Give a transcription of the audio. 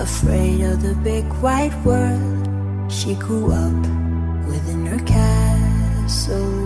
afraid of the big white world. She grew up within her castle